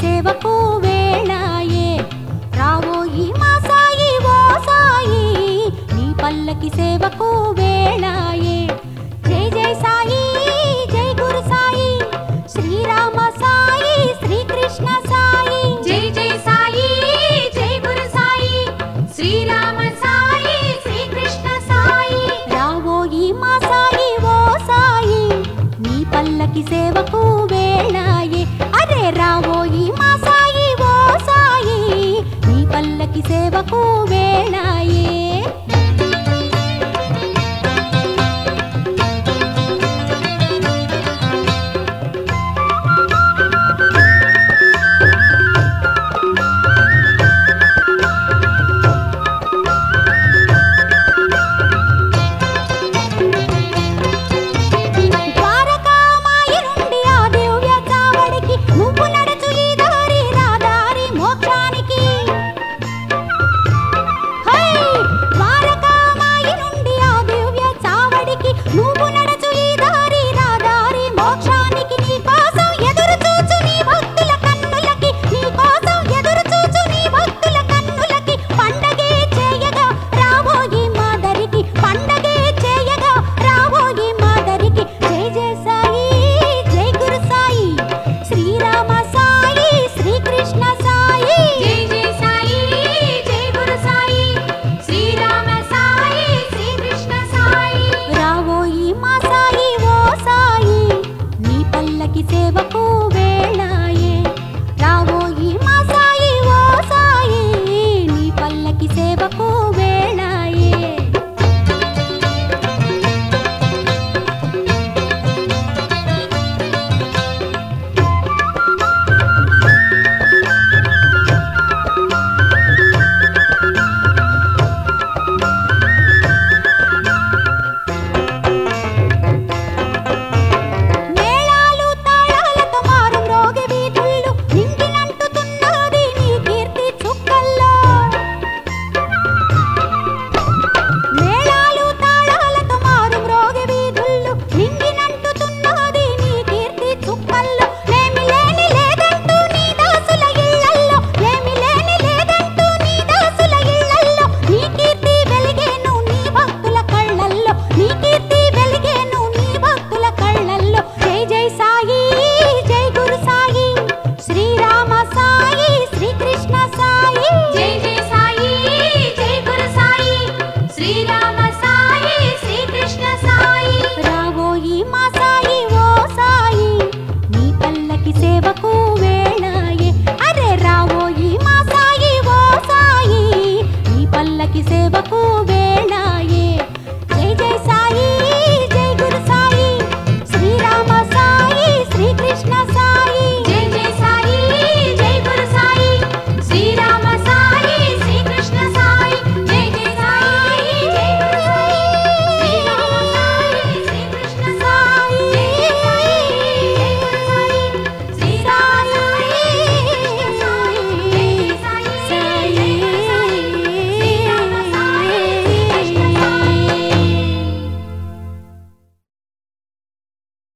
సేవకు వేళాయే రావోయి మా సాయి ఓ సాయి నీ పల్లకి సేవకు వేళాయే జై జై సాయి జై గురు సాయి శ్రీరామ సాయి శ్రీకృష్ణ సాయి. జై జై సాయి జై గురు సాయి శ్రీరామ సాయి శ్రీకృష్ణ సాయి. రావోయి మా సాయి ఓ సాయి నీ పల్లకి సేవకు వేళాయే అరే రావోయి 어?